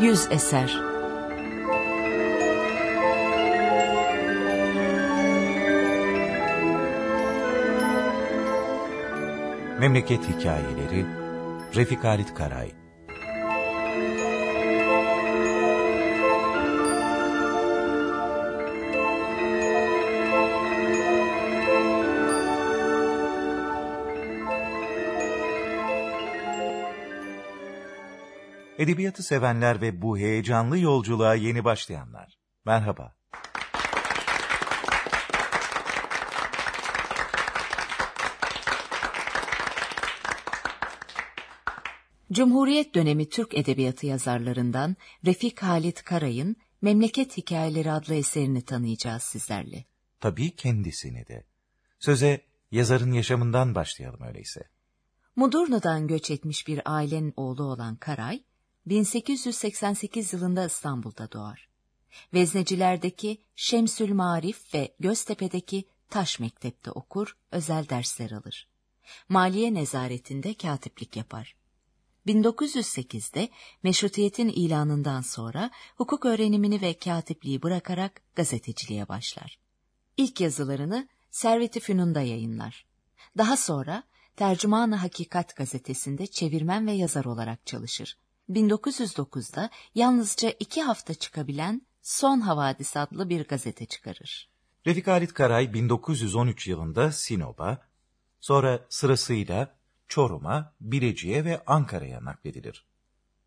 Yüz eser. Memleket Hikayeleri Refik Halit Karay Edebiyatı sevenler ve bu heyecanlı yolculuğa yeni başlayanlar. Merhaba. Cumhuriyet dönemi Türk edebiyatı yazarlarından Refik Halit Karay'ın Memleket Hikayeleri adlı eserini tanıyacağız sizlerle. Tabii kendisini de. Söze yazarın yaşamından başlayalım öyleyse. Mudurnu'dan göç etmiş bir ailenin oğlu olan Karay, 1888 yılında İstanbul'da doğar. Veznecilerdeki Şemsül Marif ve Göztepe'deki Taş Mektep'te okur, özel dersler alır. Maliye nezaretinde katiplik yapar. 1908'de meşrutiyetin ilanından sonra hukuk öğrenimini ve katipliği bırakarak gazeteciliğe başlar. İlk yazılarını Servet-i Fünun'da yayınlar. Daha sonra Tercüman-ı Hakikat gazetesinde çevirmen ve yazar olarak çalışır. 1909'da yalnızca iki hafta çıkabilen Son Havadis adlı bir gazete çıkarır. Refik Halit Karay 1913 yılında Sinop'a, sonra sırasıyla Çorum'a, Bilecik'e ve Ankara'ya nakledilir.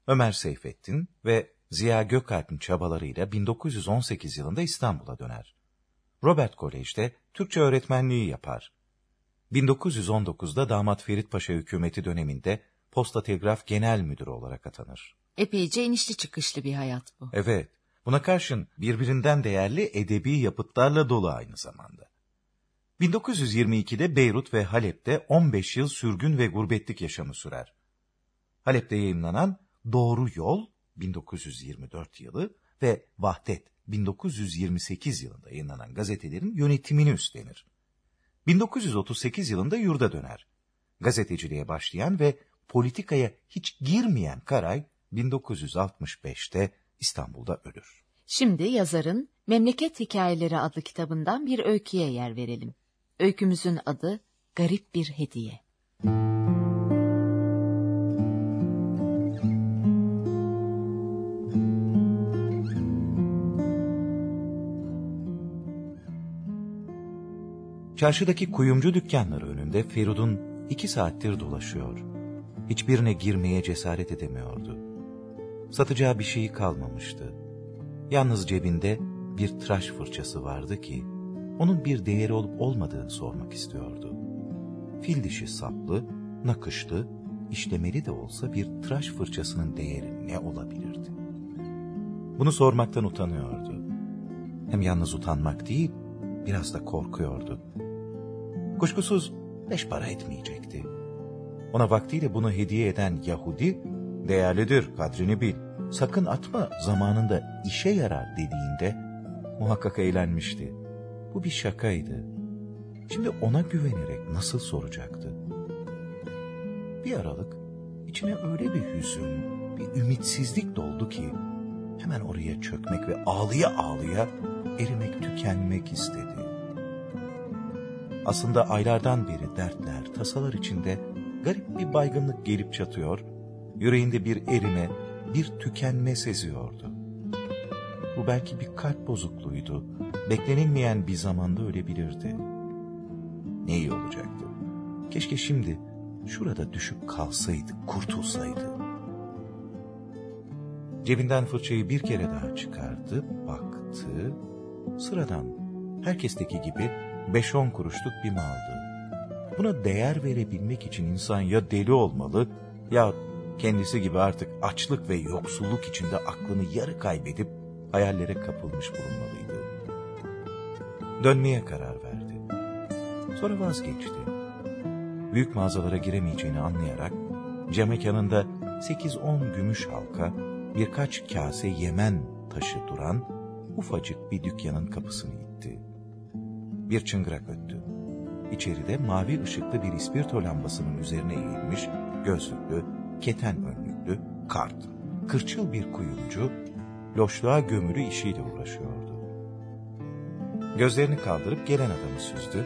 Ömer Seyfettin ve Ziya Gökalp'in çabalarıyla 1918 yılında İstanbul'a döner. Robert Kolej'de Türkçe öğretmenliği yapar. 1919'da Damat Ferit Paşa hükümeti döneminde Posta Telgraf Genel Müdürü olarak atanır. Epeyce inişli çıkışlı bir hayat bu. Evet, buna karşın birbirinden değerli edebi yapıtlarla dolu aynı zamanda. 1922'de Beyrut ve Halep'te 15 yıl sürgün ve gurbetlik yaşamı sürer. Halep'te yayınlanan Doğru Yol 1924 yılı ve Vahdet 1928 yılında yayınlanan gazetelerin yönetimini üstlenir. 1938 yılında yurda döner. Gazeteciliğe başlayan ve politikaya hiç girmeyen Karay 1965'te İstanbul'da ölür. Şimdi yazarın Memleket Hikayeleri adlı kitabından bir öyküye yer verelim. Öykümüzün adı Garip Bir Hediye. Çarşıdaki kuyumcu dükkanları önünde Ferud'un iki saattir dolaşıyor. Hiçbirine girmeye cesaret edemiyordu. Satacağı bir şeyi kalmamıştı. Yalnız cebinde bir tıraş fırçası vardı ki, onun bir değeri olup olmadığını sormak istiyordu. Fil dişi saplı, nakışlı, işlemeli de olsa bir tıraş fırçasının değeri ne olabilirdi? Bunu sormaktan utanıyordu. Hem yalnız utanmak değil, biraz da korkuyordu. Kuşkusuz beş para etmeyecekti. Ona vaktiyle bunu hediye eden Yahudi, değerlidir kadrini bil, sakın atma zamanında işe yarar dediğinde muhakkak eğlenmişti. Bu bir şakaydı. Şimdi ona güvenerek nasıl soracaktı? Bir aralık içine öyle bir hüzün, bir ümitsizlik doldu ki hemen oraya çökmek ve ağlıya ağlıya erimek tükenmek istedi. Aslında aylardan beri dertler, tasalar içinde garip bir baygınlık gelip çatıyor, yüreğinde bir erime, bir tükenme seziyordu. Bu belki bir kalp bozukluğuydu, beklenilmeyen bir zamanda ölebilirdi. Ne iyi olacaktı. Keşke şimdi şurada düşüp kalsaydı, kurtulsaydı. Cebinden fırçayı bir kere daha çıkardı, baktı. Sıradan, herkesteki gibi beş on kuruşluk bir maldı. Buna değer verebilmek için insan ya deli olmalı ya kendisi gibi artık açlık ve yoksulluk içinde aklını yarı kaybedip hayallere kapılmış bulunmalıydı. Dönmeye karar verdi. Sonra vazgeçti. Büyük mağazalara giremeyeceğini anlayarak camekanında 8-10 gümüş halka, birkaç kase yemen taşı duran ufacık bir dükkanın kapısını itti. Bir çıngırak öttü. İçeride mavi ışıklı bir ispirto lambasının üzerine eğilmiş, gözlüklü, keten önlüklü kart. kırçıl bir kuyumcu, loşluğa gömülü işiyle uğraşıyordu. Gözlerini kaldırıp gelen adamı süzdü,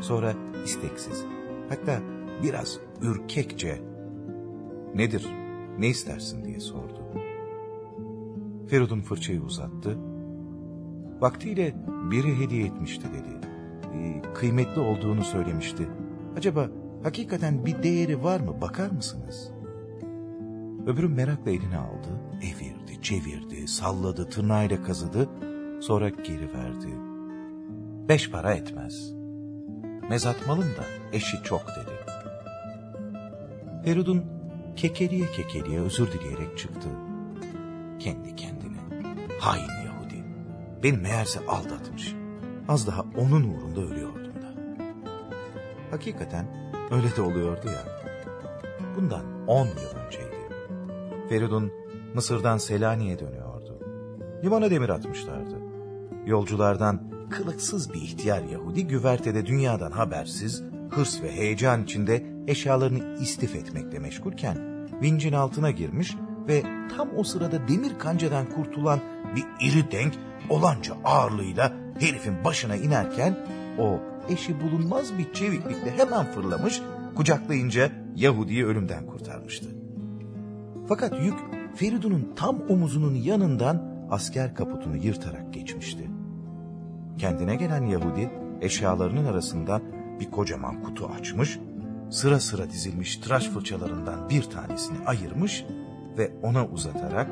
sonra isteksiz, hatta biraz ürkekçe, nedir, ne istersin diye sordu. Feridun fırçayı uzattı, vaktiyle biri hediye etmişti dedi. Kıymetli olduğunu söylemişti. Acaba hakikaten bir değeri var mı bakar mısınız? Öbürü merakla elini aldı, evirdi, çevirdi, salladı, tırnağıyla kazıdı, sonra geri verdi. Beş para etmez. Mezatmalın da eşi çok dedi. Feridun kekeliye kekeliye özür dileyerek çıktı. Kendi kendine. Hain Yahudi. Beni meğerse aldatmış. Az daha onun uğrunda ölüyordum da. Hakikaten öyle de oluyordu ya. Bundan on yıl önceydi. Feridun Mısır'dan Selanik'e dönüyordu. Limana demir atmışlardı. Yolculardan kılıksız bir ihtiyar Yahudi güvertede dünyadan habersiz, hırs ve heyecan içinde eşyalarını istif etmekle meşgulken vincin altına girmiş ve tam o sırada demir kancadan kurtulan bir iri denk olanca ağırlığıyla herifin başına inerken o eşi bulunmaz bir çeviklikle hemen fırlamış, kucaklayınca Yahudi'yi ölümden kurtarmıştı. Fakat yük Feridun'un tam omuzunun yanından asker kaputunu yırtarak geçmişti. Kendine gelen Yahudi eşyalarının arasından bir kocaman kutu açmış, sıra sıra dizilmiş tıraş fırçalarından bir tanesini ayırmış ve ona uzatarak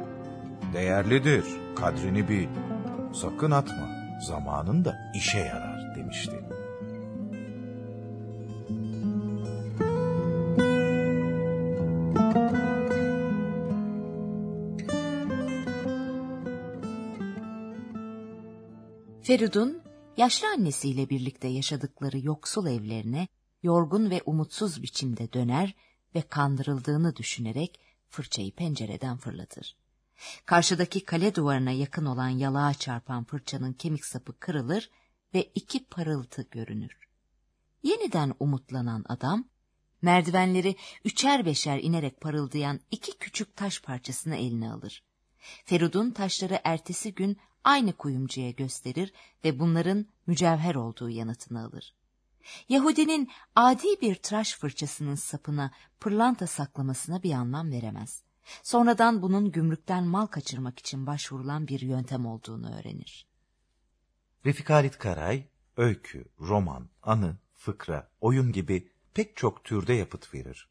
''Değerlidir, kadrini bil, sakın atma, zamanında işe yarar.'' demişti. Feridun, yaşlı annesiyle birlikte yaşadıkları yoksul evlerine yorgun ve umutsuz biçimde döner ve kandırıldığını düşünerek fırçayı pencereden fırlatır. Karşıdaki kale duvarına yakın olan yalağa çarpan fırçanın kemik sapı kırılır ve iki parıltı görünür. Yeniden umutlanan adam, merdivenleri üçer beşer inerek parıldayan iki küçük taş parçasını eline alır. Feridun taşları ertesi gün aynı kuyumcuya gösterir ve bunların mücevher olduğu yanıtını alır. Yahudinin adi bir tıraş fırçasının sapına pırlanta saklamasına bir anlam veremez. Sonradan bunun gümrükten mal kaçırmak için başvurulan bir yöntem olduğunu öğrenir. Refik Halit Karay, öykü, roman, anı, fıkra, oyun gibi pek çok türde yapıt verir.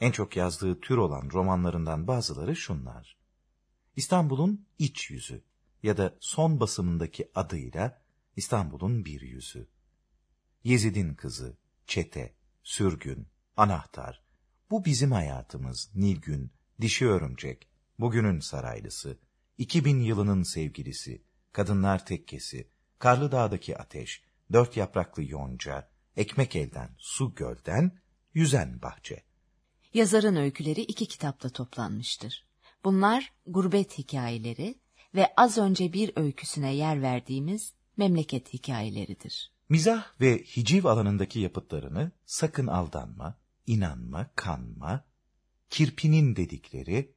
En çok yazdığı tür olan romanlarından bazıları şunlar. İstanbul'un iç yüzü ya da son basımındaki adıyla İstanbul'un bir yüzü. Yezid'in kızı, çete, sürgün, anahtar, bu bizim hayatımız, Nilgün, dişi örümcek, bugünün saraylısı, 2000 yılının sevgilisi, kadınlar tekkesi, Karlı Dağ'daki ateş, dört yapraklı yonca, ekmek elden, su gölden, yüzen bahçe. Yazarın öyküleri iki kitapta toplanmıştır. Bunlar gurbet hikayeleri ve az önce bir öyküsüne yer verdiğimiz memleket hikayeleridir. Mizah ve hiciv alanındaki yapıtlarını sakın aldanma, inanma, kanma, kirpinin dedikleri,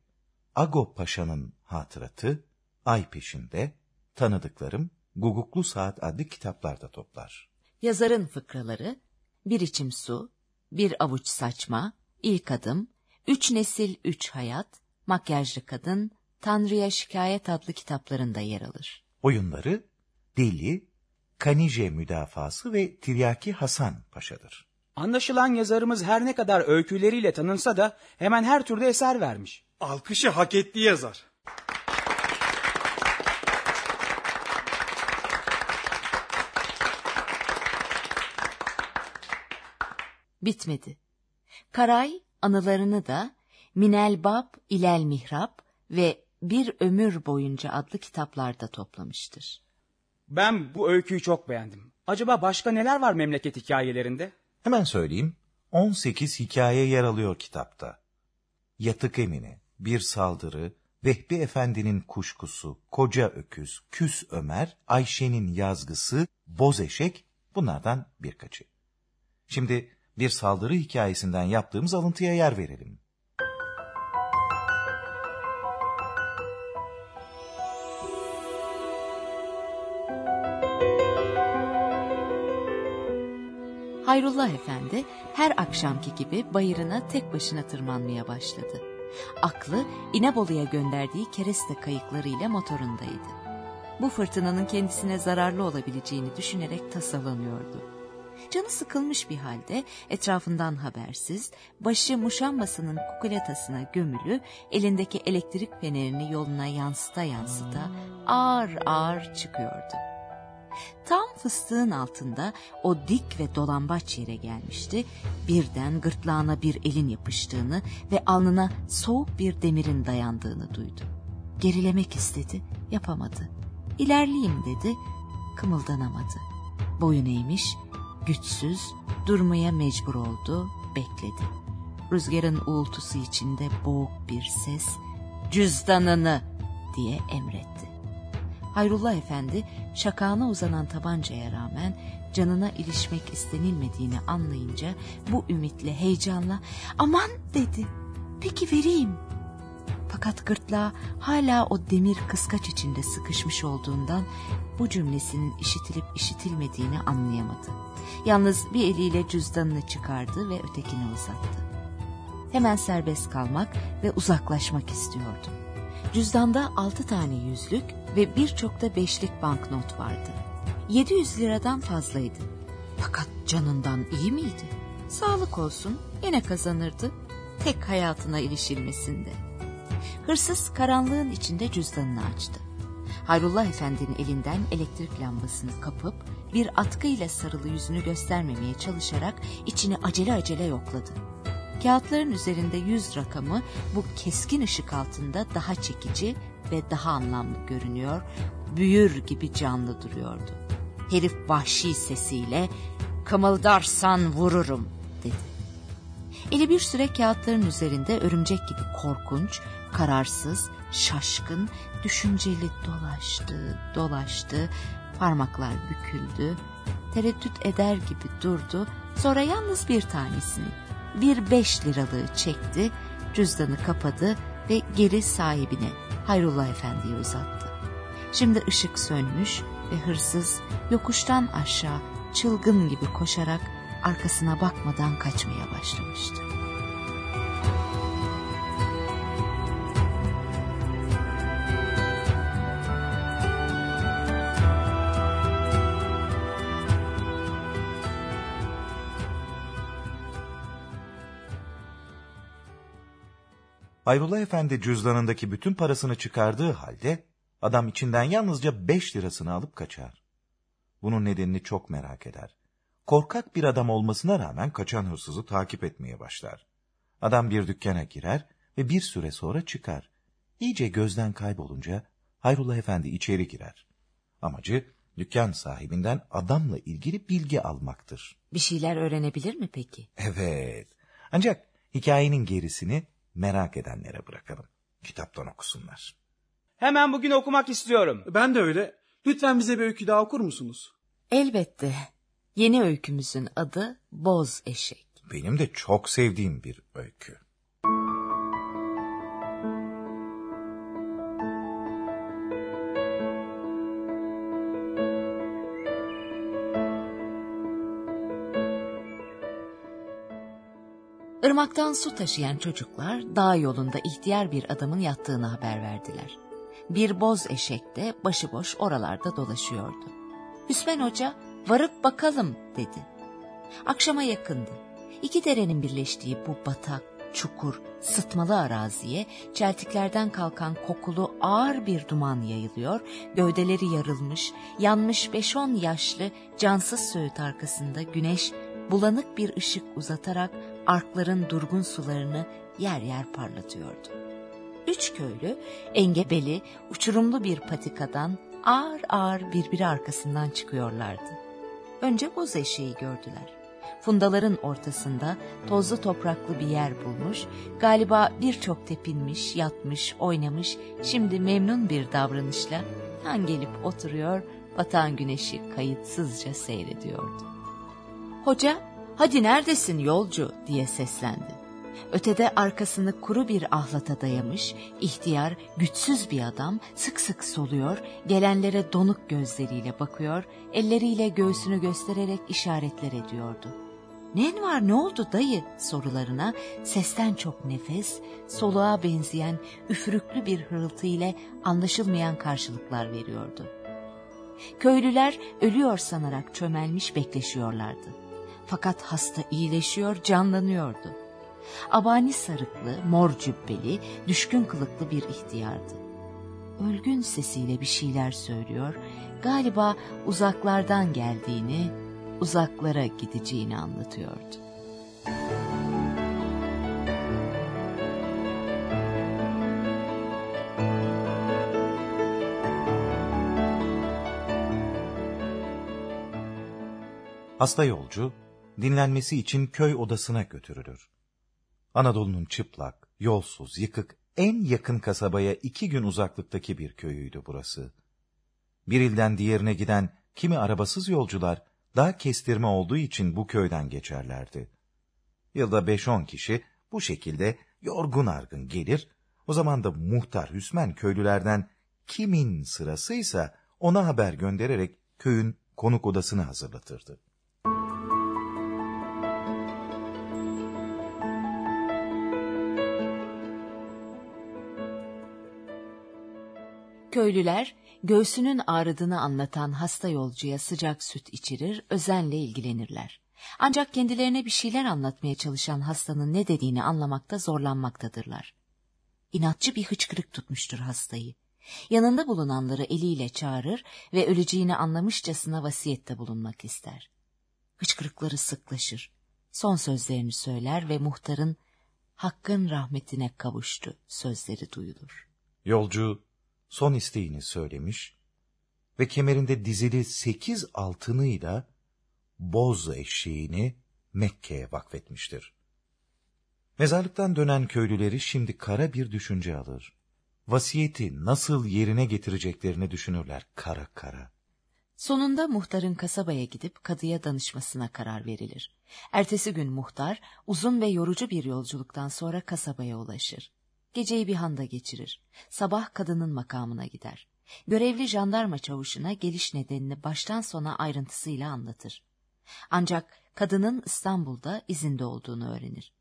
Agop Paşa'nın hatıratı, ay peşinde, tanıdıklarım, Guguklu Saat adlı kitaplarda toplar. Yazarın fıkraları, Bir içim su, Bir avuç saçma, İlk adım, Üç nesil üç hayat, Makyajlı kadın, Tanrı'ya şikayet adlı kitaplarında yer alır. Oyunları, Deli, Kanije müdafası ve Tiryaki Hasan Paşa'dır. Anlaşılan yazarımız her ne kadar öyküleriyle tanınsa da hemen her türde eser vermiş. Alkışı hak ettiği yazar. Bitmedi. Karay anılarını da Minel Bab İlel Mihrap ve Bir Ömür Boyunca adlı kitaplarda toplamıştır. Ben bu öyküyü çok beğendim. Acaba başka neler var memleket hikayelerinde? Hemen söyleyeyim. 18 hikaye yer alıyor kitapta. Yatık Emine, Bir Saldırı, Vehbi Efendi'nin Kuşkusu, Koca Öküz, Küs Ömer, Ayşe'nin Yazgısı, Boz Eşek bunlardan birkaçı. Şimdi bir saldırı hikayesinden yaptığımız alıntıya yer verelim. Hayrullah Efendi her akşamki gibi bayırına tek başına tırmanmaya başladı. Aklı İnebolu'ya gönderdiği kereste kayıklarıyla motorundaydı. Bu fırtınanın kendisine zararlı olabileceğini düşünerek tasalanıyordu. Canı sıkılmış bir halde etrafından habersiz, başı muşambasının kukulatasına gömülü, elindeki elektrik fenerini yoluna yansıta yansıta ağır ağır çıkıyordu. Tam fıstığın altında o dik ve dolambaç yere gelmişti. Birden gırtlağına bir elin yapıştığını ve alnına soğuk bir demirin dayandığını duydu. Gerilemek istedi, yapamadı. İlerleyeyim dedi, kımıldanamadı. Boyun eğmiş, güçsüz, durmaya mecbur oldu, bekledi. Rüzgarın uğultusu içinde boğuk bir ses, cüzdanını diye emretti. Hayrullah Efendi şakağına uzanan tabancaya rağmen canına ilişmek istenilmediğini anlayınca bu ümitle heyecanla aman dedi peki vereyim. Fakat gırtlağı hala o demir kıskaç içinde sıkışmış olduğundan bu cümlesinin işitilip işitilmediğini anlayamadı. Yalnız bir eliyle cüzdanını çıkardı ve ötekini uzattı. Hemen serbest kalmak ve uzaklaşmak istiyordu. Cüzdanda altı tane yüzlük ve birçok da beşlik banknot vardı. 700 liradan fazlaydı. Fakat canından iyi miydi? Sağlık olsun yine kazanırdı. Tek hayatına ilişilmesinde. Hırsız karanlığın içinde cüzdanını açtı. Hayrullah Efendi'nin elinden elektrik lambasını kapıp bir atkıyla sarılı yüzünü göstermemeye çalışarak içini acele acele yokladı. Kağıtların üzerinde yüz rakamı bu keskin ışık altında daha çekici ve daha anlamlı görünüyor, büyür gibi canlı duruyordu. Herif vahşi sesiyle kımıldarsan vururum dedi. Eli bir süre kağıtların üzerinde örümcek gibi korkunç, kararsız, şaşkın, düşünceli dolaştı, dolaştı, parmaklar büküldü, tereddüt eder gibi durdu, sonra yalnız bir tanesini, bir beş liralığı çekti, cüzdanı kapadı ve geri sahibine Hayrullah Efendi'ye uzattı. Şimdi ışık sönmüş ve hırsız yokuştan aşağı çılgın gibi koşarak arkasına bakmadan kaçmaya başlamıştı. Hayrullah Efendi cüzdanındaki bütün parasını çıkardığı halde adam içinden yalnızca beş lirasını alıp kaçar. Bunun nedenini çok merak eder. Korkak bir adam olmasına rağmen kaçan hırsızı takip etmeye başlar. Adam bir dükkana girer ve bir süre sonra çıkar. İyice gözden kaybolunca Hayrullah Efendi içeri girer. Amacı dükkan sahibinden adamla ilgili bilgi almaktır. Bir şeyler öğrenebilir mi peki? Evet. Ancak hikayenin gerisini merak edenlere bırakalım. Kitaptan okusunlar. Hemen bugün okumak istiyorum. Ben de öyle. Lütfen bize bir öykü daha okur musunuz? Elbette. Yeni öykümüzün adı Boz Eşek. Benim de çok sevdiğim bir öykü. Irmaktan su taşıyan çocuklar dağ yolunda ihtiyar bir adamın yattığını haber verdiler. Bir boz eşek de başıboş oralarda dolaşıyordu. Hüsmen Hoca varıp bakalım dedi. Akşama yakındı. İki derenin birleştiği bu batak, çukur, sıtmalı araziye çeltiklerden kalkan kokulu ağır bir duman yayılıyor, gövdeleri yarılmış, yanmış beş on yaşlı cansız söğüt arkasında güneş bulanık bir ışık uzatarak arkların durgun sularını yer yer parlatıyordu. Üç köylü engebeli, uçurumlu bir patikadan ağır ağır birbiri arkasından çıkıyorlardı. Önce boz eşeği gördüler. Fundaların ortasında tozlu topraklı bir yer bulmuş, galiba birçok tepinmiş, yatmış, oynamış, şimdi memnun bir davranışla han gelip oturuyor, batan güneşi kayıtsızca seyrediyordu. Hoca, hadi neredesin yolcu diye seslendi. Ötede arkasını kuru bir ahlata dayamış, ihtiyar, güçsüz bir adam sık sık soluyor, gelenlere donuk gözleriyle bakıyor, elleriyle göğsünü göstererek işaretler ediyordu. ''Nen var ne oldu dayı?'' sorularına sesten çok nefes, soluğa benzeyen üfürüklü bir hırıltı ile anlaşılmayan karşılıklar veriyordu. Köylüler ölüyor sanarak çömelmiş bekleşiyorlardı. Fakat hasta iyileşiyor, canlanıyordu. Abani sarıklı, mor cübbeli, düşkün kılıklı bir ihtiyardı. Ölgün sesiyle bir şeyler söylüyor, galiba uzaklardan geldiğini, uzaklara gideceğini anlatıyordu. Hasta yolcu, dinlenmesi için köy odasına götürülür. Anadolu'nun çıplak, yolsuz, yıkık, en yakın kasabaya iki gün uzaklıktaki bir köyüydü burası. Bir ilden diğerine giden kimi arabasız yolcular, daha kestirme olduğu için bu köyden geçerlerdi. Yılda beş on kişi bu şekilde yorgun argın gelir, o zaman da muhtar Hüsmen köylülerden kimin sırasıysa ona haber göndererek köyün konuk odasını hazırlatırdı. Köylüler göğsünün ağrıdığını anlatan hasta yolcuya sıcak süt içirir, özenle ilgilenirler. Ancak kendilerine bir şeyler anlatmaya çalışan hastanın ne dediğini anlamakta zorlanmaktadırlar. İnatçı bir hıçkırık tutmuştur hastayı. Yanında bulunanları eliyle çağırır ve öleceğini anlamışçasına vasiyette bulunmak ister. Hıçkırıkları sıklaşır. Son sözlerini söyler ve muhtarın hakkın rahmetine kavuştu sözleri duyulur. Yolcu son isteğini söylemiş ve kemerinde dizili sekiz altınıyla boz eşeğini Mekke'ye vakfetmiştir. Mezarlıktan dönen köylüleri şimdi kara bir düşünce alır. Vasiyeti nasıl yerine getireceklerini düşünürler kara kara. Sonunda muhtarın kasabaya gidip kadıya danışmasına karar verilir. Ertesi gün muhtar uzun ve yorucu bir yolculuktan sonra kasabaya ulaşır. Geceyi bir handa geçirir. Sabah kadının makamına gider. Görevli jandarma çavuşuna geliş nedenini baştan sona ayrıntısıyla anlatır. Ancak kadının İstanbul'da izinde olduğunu öğrenir.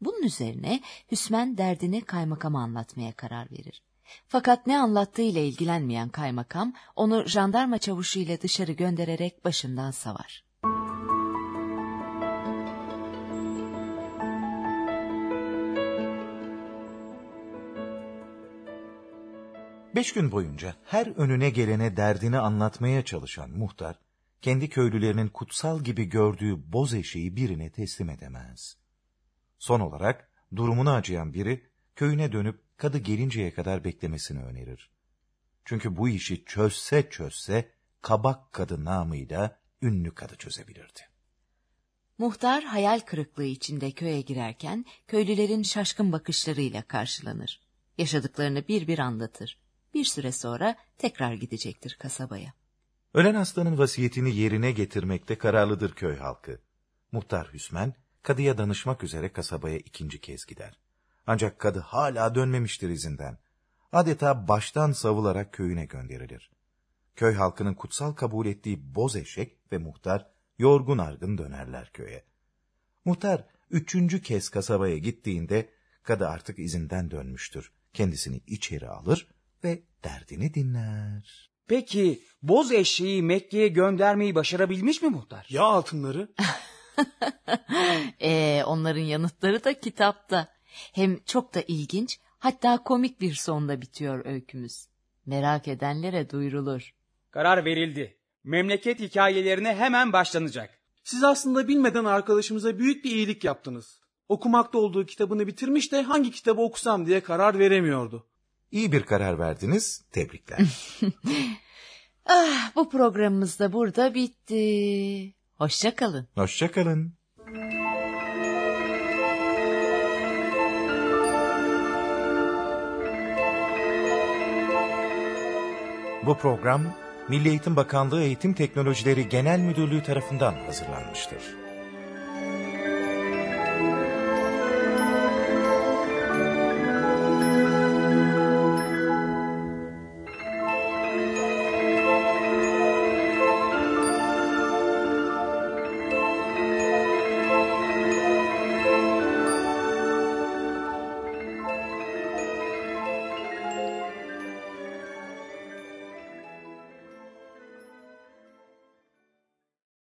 Bunun üzerine Hüsmen derdini kaymakama anlatmaya karar verir. Fakat ne anlattığıyla ilgilenmeyen kaymakam onu jandarma çavuşu ile dışarı göndererek başından savar. Beş gün boyunca her önüne gelene derdini anlatmaya çalışan muhtar, kendi köylülerinin kutsal gibi gördüğü boz eşeği birine teslim edemez. Son olarak durumunu acıyan biri köyüne dönüp kadı gelinceye kadar beklemesini önerir. Çünkü bu işi çözse çözse kabak kadı namıyla ünlü kadı çözebilirdi. Muhtar hayal kırıklığı içinde köye girerken köylülerin şaşkın bakışlarıyla karşılanır. Yaşadıklarını bir bir anlatır. Bir süre sonra tekrar gidecektir kasabaya. Ölen hastanın vasiyetini yerine getirmekte kararlıdır köy halkı. Muhtar Hüsmen, kadıya danışmak üzere kasabaya ikinci kez gider. Ancak kadı hala dönmemiştir izinden. Adeta baştan savularak köyüne gönderilir. Köy halkının kutsal kabul ettiği boz eşek ve muhtar yorgun argın dönerler köye. Muhtar üçüncü kez kasabaya gittiğinde kadı artık izinden dönmüştür. Kendisini içeri alır ve derdini dinler. Peki boz eşeği Mekke'ye göndermeyi başarabilmiş mi muhtar? Ya altınları? ee, onların yanıtları da kitapta. Hem çok da ilginç, hatta komik bir sonda bitiyor öykümüz. Merak edenlere duyurulur. Karar verildi. Memleket hikayelerine hemen başlanacak. Siz aslında bilmeden arkadaşımıza büyük bir iyilik yaptınız. Okumakta olduğu kitabını bitirmiş de hangi kitabı okusam diye karar veremiyordu. İyi bir karar verdiniz, tebrikler. ah, bu programımız da burada bitti. Hoşça kalın. Hoşça kalın. Bu program Milli Eğitim Bakanlığı Eğitim Teknolojileri Genel Müdürlüğü tarafından hazırlanmıştır.